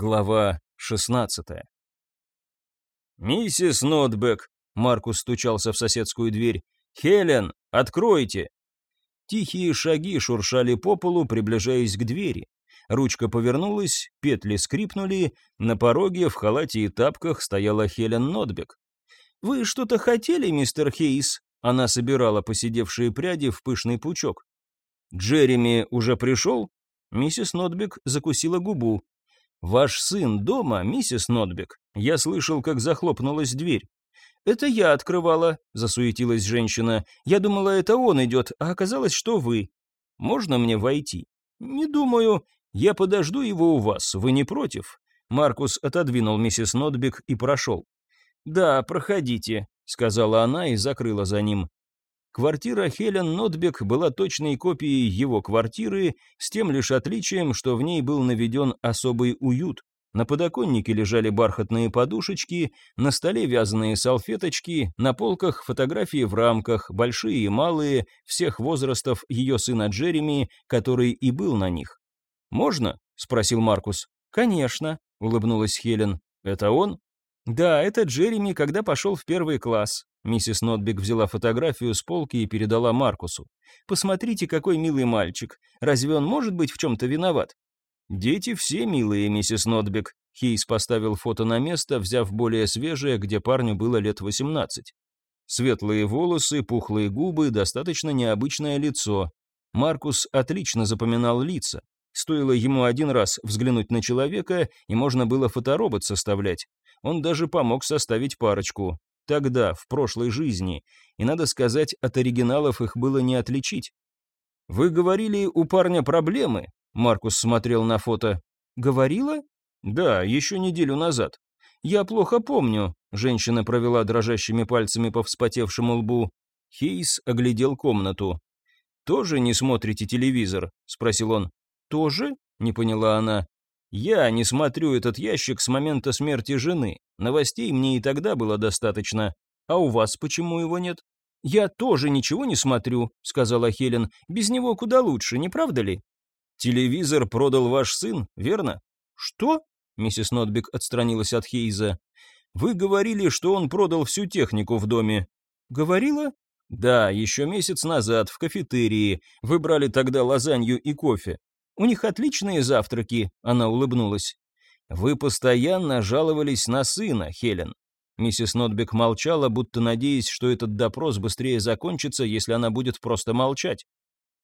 Глава 16 «Миссис Нотбек!» — Маркус стучался в соседскую дверь. «Хелен, откройте!» Тихие шаги шуршали по полу, приближаясь к двери. Ручка повернулась, петли скрипнули, на пороге в халате и тапках стояла Хелен Нотбек. «Вы что-то хотели, мистер Хейс?» Она собирала посидевшие пряди в пышный пучок. «Джереми уже пришел?» Миссис Нотбек закусила губу. «Ваш сын дома, миссис Нотбек?» Я слышал, как захлопнулась дверь. «Это я открывала», — засуетилась женщина. «Я думала, это он идет, а оказалось, что вы. Можно мне войти?» «Не думаю. Я подожду его у вас. Вы не против?» Маркус отодвинул миссис Нотбек и прошел. «Да, проходите», — сказала она и закрыла за ним. Квартира Хелен Нотбек была точной копией его квартиры, с тем лишь отличием, что в ней был наведен особый уют. На подоконнике лежали бархатные подушечки, на столе вязаные салфеточки, на полках фотографии в рамках, большие и малые, всех возрастов ее сына Джереми, который и был на них. «Можно?» — спросил Маркус. «Конечно», — улыбнулась Хелен. «Это он?» «Да, это Джереми, когда пошел в первый класс. Миссис Нотбек взяла фотографию с полки и передала Маркусу. «Посмотрите, какой милый мальчик. Разве он может быть в чем-то виноват?» «Дети все милые, миссис Нотбек». Хейс поставил фото на место, взяв более свежее, где парню было лет 18. Светлые волосы, пухлые губы, достаточно необычное лицо. Маркус отлично запоминал лица. Стоило ему один раз взглянуть на человека, и можно было фоторобот составлять. Он даже помог составить парочку тогда, в прошлой жизни, и, надо сказать, от оригиналов их было не отличить. «Вы говорили, у парня проблемы?» Маркус смотрел на фото. «Говорила?» «Да, еще неделю назад. Я плохо помню», — женщина провела дрожащими пальцами по вспотевшему лбу. Хейс оглядел комнату. «Тоже не смотрите телевизор?» — спросил он. «Тоже?» — не поняла она. Я не смотрю этот ящик с момента смерти жены. Новостей мне и тогда было достаточно. А у вас почему его нет? Я тоже ничего не смотрю, сказала Хелен. Без него куда лучше, не правда ли? Телевизор продал ваш сын, верно? Что? Миссис Нотбик отстранилась от Хейза. Вы говорили, что он продал всю технику в доме. Говорила? Да, еще месяц назад в кафетерии. Вы брали тогда лазанью и кофе. У них отличные завтраки», — она улыбнулась. «Вы постоянно жаловались на сына, Хелен». Миссис Нотбек молчала, будто надеясь, что этот допрос быстрее закончится, если она будет просто молчать.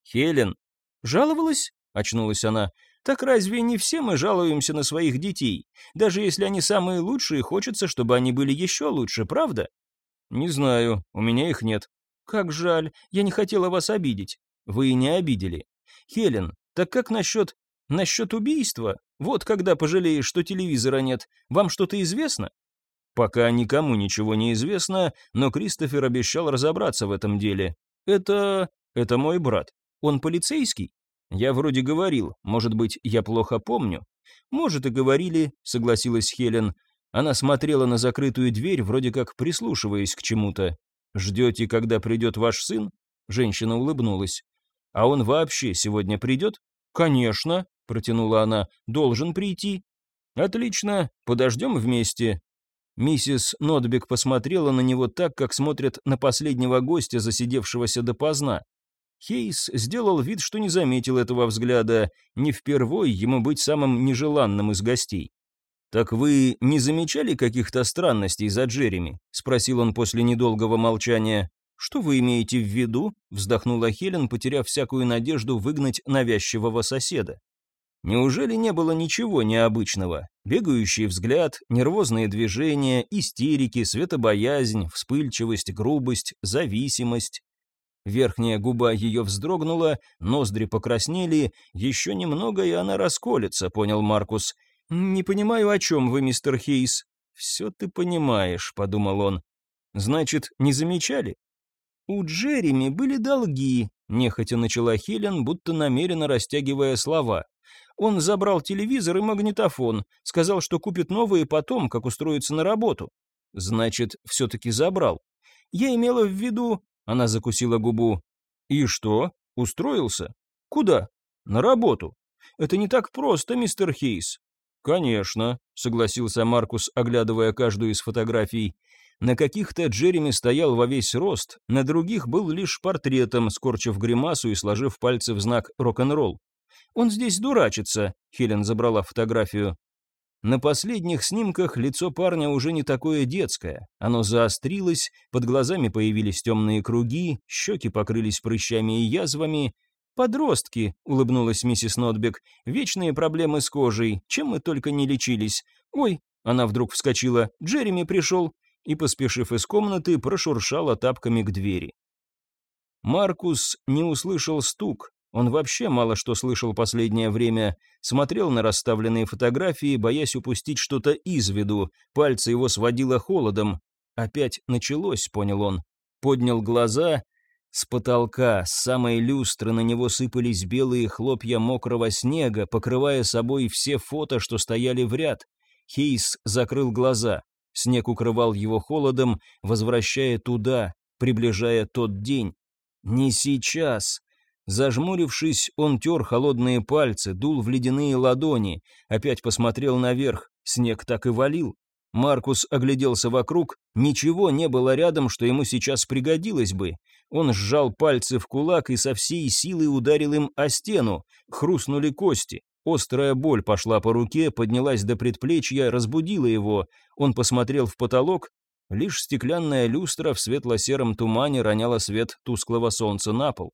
«Хелен». «Жаловалась?» — очнулась она. «Так разве не все мы жалуемся на своих детей? Даже если они самые лучшие, хочется, чтобы они были еще лучше, правда?» «Не знаю, у меня их нет». «Как жаль, я не хотела вас обидеть». «Вы и не обидели. Хелен, так как насчет... насчет убийства? Вот когда пожалеешь, что телевизора нет. Вам что-то известно? Пока никому ничего не известно, но Кристофер обещал разобраться в этом деле. Это... это мой брат. Он полицейский? Я вроде говорил, может быть, я плохо помню. Может, и говорили, согласилась Хелен. Она смотрела на закрытую дверь, вроде как прислушиваясь к чему-то. «Ждете, когда придет ваш сын?» Женщина улыбнулась. А он вообще сегодня придет? Конечно, протянула она, должен прийти. Отлично, подождем вместе. Миссис Нотбек посмотрела на него так, как смотрят на последнего гостя, засидевшегося допоздна. Хейс сделал вид, что не заметил этого взгляда, не впервой ему быть самым нежеланным из гостей. «Так вы не замечали каких-то странностей за Джереми?» — спросил он после недолгого молчания. «Что вы имеете в виду?» — вздохнула Хелен, потеряв всякую надежду выгнать навязчивого соседа. Неужели не было ничего необычного? Бегающий взгляд, нервозные движения, истерики, светобоязнь, вспыльчивость, грубость, зависимость. Верхняя губа ее вздрогнула, ноздри покраснели, еще немного, и она расколется, понял Маркус. «Не понимаю, о чем вы, мистер Хейс». «Все ты понимаешь», — подумал он. «Значит, не замечали?» «У Джереми были долги», — нехотя начала Хелен, будто намеренно растягивая слова. «Он забрал телевизор и магнитофон, сказал, что купит новые потом, как устроится на работу». «Значит, все-таки забрал». «Я имела в виду...» — она закусила губу. «И что? Устроился? Куда?» «На работу». «Это не так просто, мистер Хейс». «Конечно», — согласился Маркус, оглядывая каждую из фотографий. На каких-то Джереми стоял во весь рост, на других был лишь портретом, скорчив гримасу и сложив пальцы в знак рок-н-ролл. «Он здесь дурачится», — Хелен забрала фотографию. На последних снимках лицо парня уже не такое детское. Оно заострилось, под глазами появились темные круги, щеки покрылись прыщами и язвами. «Подростки», — улыбнулась миссис Нотбек, — «вечные проблемы с кожей, чем мы только не лечились. Ой!» — она вдруг вскочила. «Джереми пришел!» И, поспешив из комнаты, прошуршала тапками к двери. Маркус не услышал стук, он вообще мало что слышал последнее время, смотрел на расставленные фотографии, боясь упустить что-то из виду, пальцы его сводило холодом. Опять началось, понял он. Поднял глаза, с потолка, с самой люстры на него сыпались белые хлопья мокрого снега, покрывая собой все фото, что стояли в ряд. Хейс закрыл глаза. Снег укрывал его холодом, возвращая туда, приближая тот день. Не сейчас. Зажмурившись, он тер холодные пальцы, дул в ледяные ладони, опять посмотрел наверх, снег так и валил. Маркус огляделся вокруг, ничего не было рядом, что ему сейчас пригодилось бы. Он сжал пальцы в кулак и со всей силы ударил им о стену, хрустнули кости. Острая боль пошла по руке, поднялась до предплечья, разбудила его. Он посмотрел в потолок. Лишь стеклянная люстра в светло-сером тумане роняла свет тусклого солнца на пол.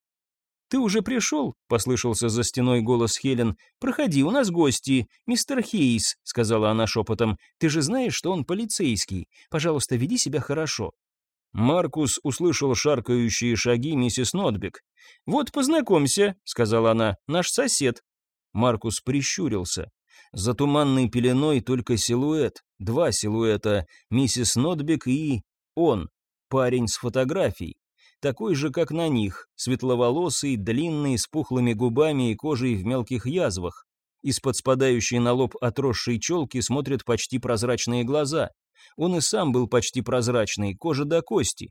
«Ты уже пришел?» — послышался за стеной голос Хелен. «Проходи, у нас гости. Мистер Хейс», — сказала она шепотом. «Ты же знаешь, что он полицейский. Пожалуйста, веди себя хорошо». Маркус услышал шаркающие шаги миссис Нотбек. «Вот познакомься», — сказала она, — «наш сосед». Маркус прищурился. За туманной пеленой только силуэт, два силуэта, миссис Нотбек и он, парень с фотографией такой же, как на них, светловолосый, длинный, с пухлыми губами и кожей в мелких язвах. Из-под спадающей на лоб отросшей челки смотрят почти прозрачные глаза. Он и сам был почти прозрачный, кожа до кости.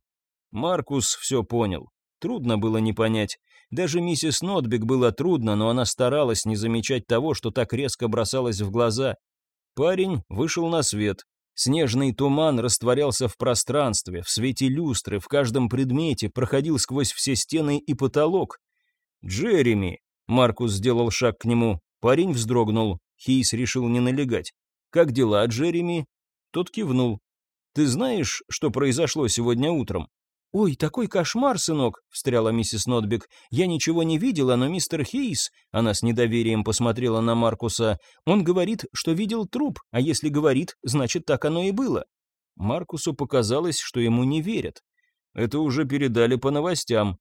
Маркус все понял. Трудно было не понять. Даже миссис Нотбек было трудно, но она старалась не замечать того, что так резко бросалось в глаза. Парень вышел на свет, Снежный туман растворялся в пространстве, в свете люстры, в каждом предмете, проходил сквозь все стены и потолок. «Джереми!» — Маркус сделал шаг к нему. Парень вздрогнул. Хейс решил не налегать. «Как дела, Джереми?» Тот кивнул. «Ты знаешь, что произошло сегодня утром?» «Ой, такой кошмар, сынок!» — встряла миссис Нотбек. «Я ничего не видела, но мистер Хейс...» Она с недоверием посмотрела на Маркуса. «Он говорит, что видел труп, а если говорит, значит, так оно и было». Маркусу показалось, что ему не верят. Это уже передали по новостям.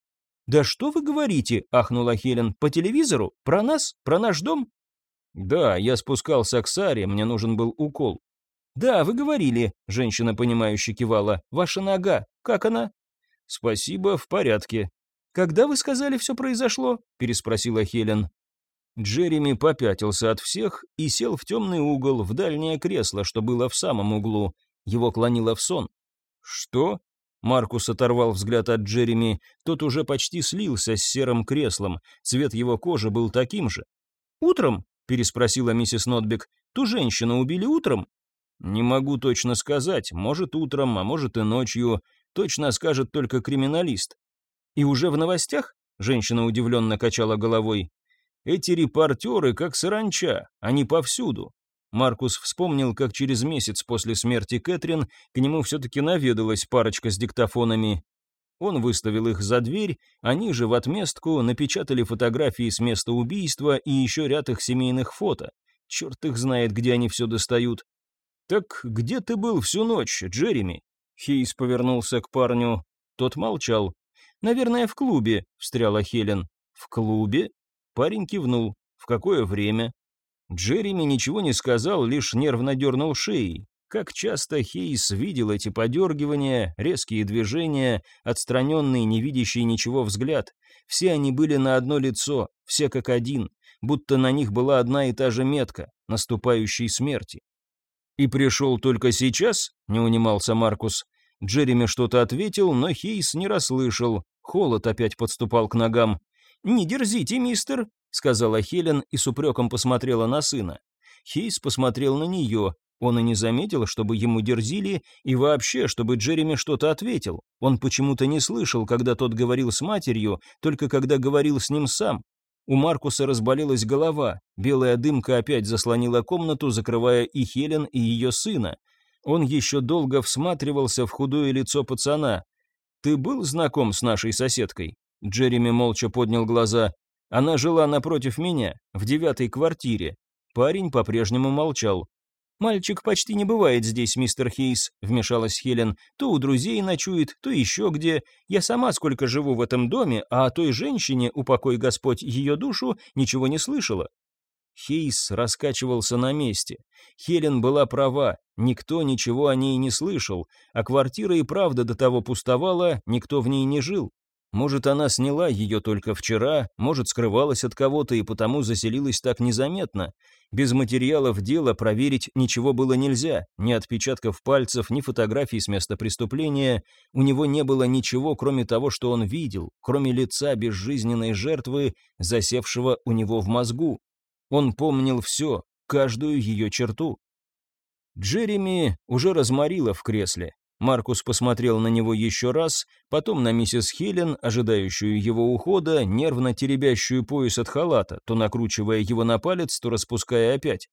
«Да что вы говорите?» — ахнула Хелен. «По телевизору? Про нас? Про наш дом?» «Да, я спускался к Саре, мне нужен был укол». «Да, вы говорили», — женщина, понимающе кивала. «Ваша нога. Как она?» «Спасибо, в порядке». «Когда вы сказали, все произошло?» — переспросила Хелен. Джереми попятился от всех и сел в темный угол, в дальнее кресло, что было в самом углу. Его клонило в сон. «Что?» Маркус оторвал взгляд от Джереми, тот уже почти слился с серым креслом, цвет его кожи был таким же. «Утром?» — переспросила миссис Нотбек. «Ту женщину убили утром?» «Не могу точно сказать, может утром, а может и ночью. Точно скажет только криминалист. И уже в новостях? Женщина удивленно качала головой. Эти репортеры как саранча, они повсюду. Маркус вспомнил, как через месяц после смерти Кэтрин к нему все-таки наведалась парочка с диктофонами. Он выставил их за дверь, они же в отместку напечатали фотографии с места убийства и еще ряд их семейных фото. Черт их знает, где они все достают. «Так где ты был всю ночь, Джереми?» Хейс повернулся к парню. Тот молчал. «Наверное, в клубе», — встряла Хелен. «В клубе?» Парень кивнул. «В какое время?» Джереми ничего не сказал, лишь нервно дернул шеей. Как часто Хейс видел эти подергивания, резкие движения, отстраненный, не видящий ничего взгляд. Все они были на одно лицо, все как один, будто на них была одна и та же метка, наступающей смерти. «И пришел только сейчас?» — не унимался Маркус. Джереми что-то ответил, но Хейс не расслышал. Холод опять подступал к ногам. «Не дерзите, мистер», — сказала Хелен и с упреком посмотрела на сына. Хейс посмотрел на нее. Он и не заметил, чтобы ему дерзили, и вообще, чтобы Джереми что-то ответил. Он почему-то не слышал, когда тот говорил с матерью, только когда говорил с ним сам. У Маркуса разболелась голова, белая дымка опять заслонила комнату, закрывая и Хелен, и ее сына. Он еще долго всматривался в худое лицо пацана. «Ты был знаком с нашей соседкой?» Джереми молча поднял глаза. «Она жила напротив меня, в девятой квартире». Парень по-прежнему молчал. «Мальчик почти не бывает здесь, мистер Хейс», — вмешалась Хелен. «То у друзей ночует, то еще где. Я сама сколько живу в этом доме, а о той женщине, упокой Господь ее душу, ничего не слышала». Хейс раскачивался на месте. Хелен была права, никто ничего о ней не слышал, а квартира и правда до того пустовала, никто в ней не жил. Может, она сняла ее только вчера, может, скрывалась от кого-то и потому заселилась так незаметно. Без материалов дела проверить ничего было нельзя, ни отпечатков пальцев, ни фотографий с места преступления. У него не было ничего, кроме того, что он видел, кроме лица безжизненной жертвы, засевшего у него в мозгу. Он помнил все, каждую ее черту. Джереми уже разморила в кресле. Маркус посмотрел на него еще раз, потом на миссис Хелен, ожидающую его ухода, нервно теребящую пояс от халата, то накручивая его на палец, то распуская опять.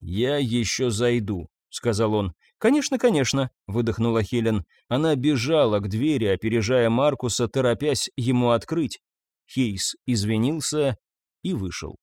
«Я еще зайду», — сказал он. «Конечно, конечно», — выдохнула Хелен. Она бежала к двери, опережая Маркуса, торопясь ему открыть. Хейс извинился и вышел.